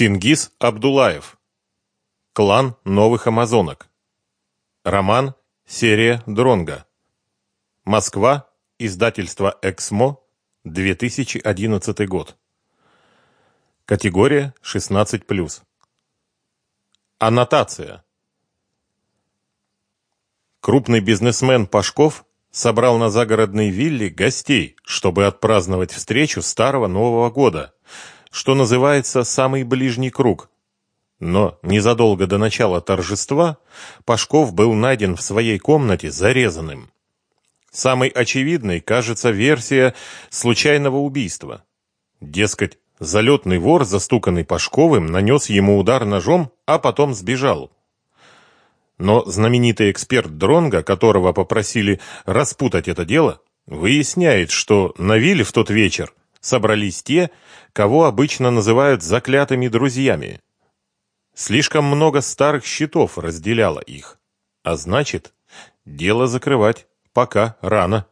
Чингис Абдулаев. Клан новых амазонок. Роман. Серия Дронга. Москва. Издательство Эксмо. 2011 год. Категория 16+. Аннотация. Крупный бизнесмен Пашков собрал на загородной вилле гостей, чтобы отпраздновать встречу старого Нового года – что называется, самый ближний круг. Но незадолго до начала торжества Пашков был найден в своей комнате зарезанным. Самой очевидной кажется версия случайного убийства. Дескать, залетный вор, застуканный Пашковым, нанес ему удар ножом, а потом сбежал. Но знаменитый эксперт Дронга, которого попросили распутать это дело, выясняет, что на вилле в тот вечер собрались те, кого обычно называют заклятыми друзьями. Слишком много старых счетов разделяло их. А значит, дело закрывать пока рано.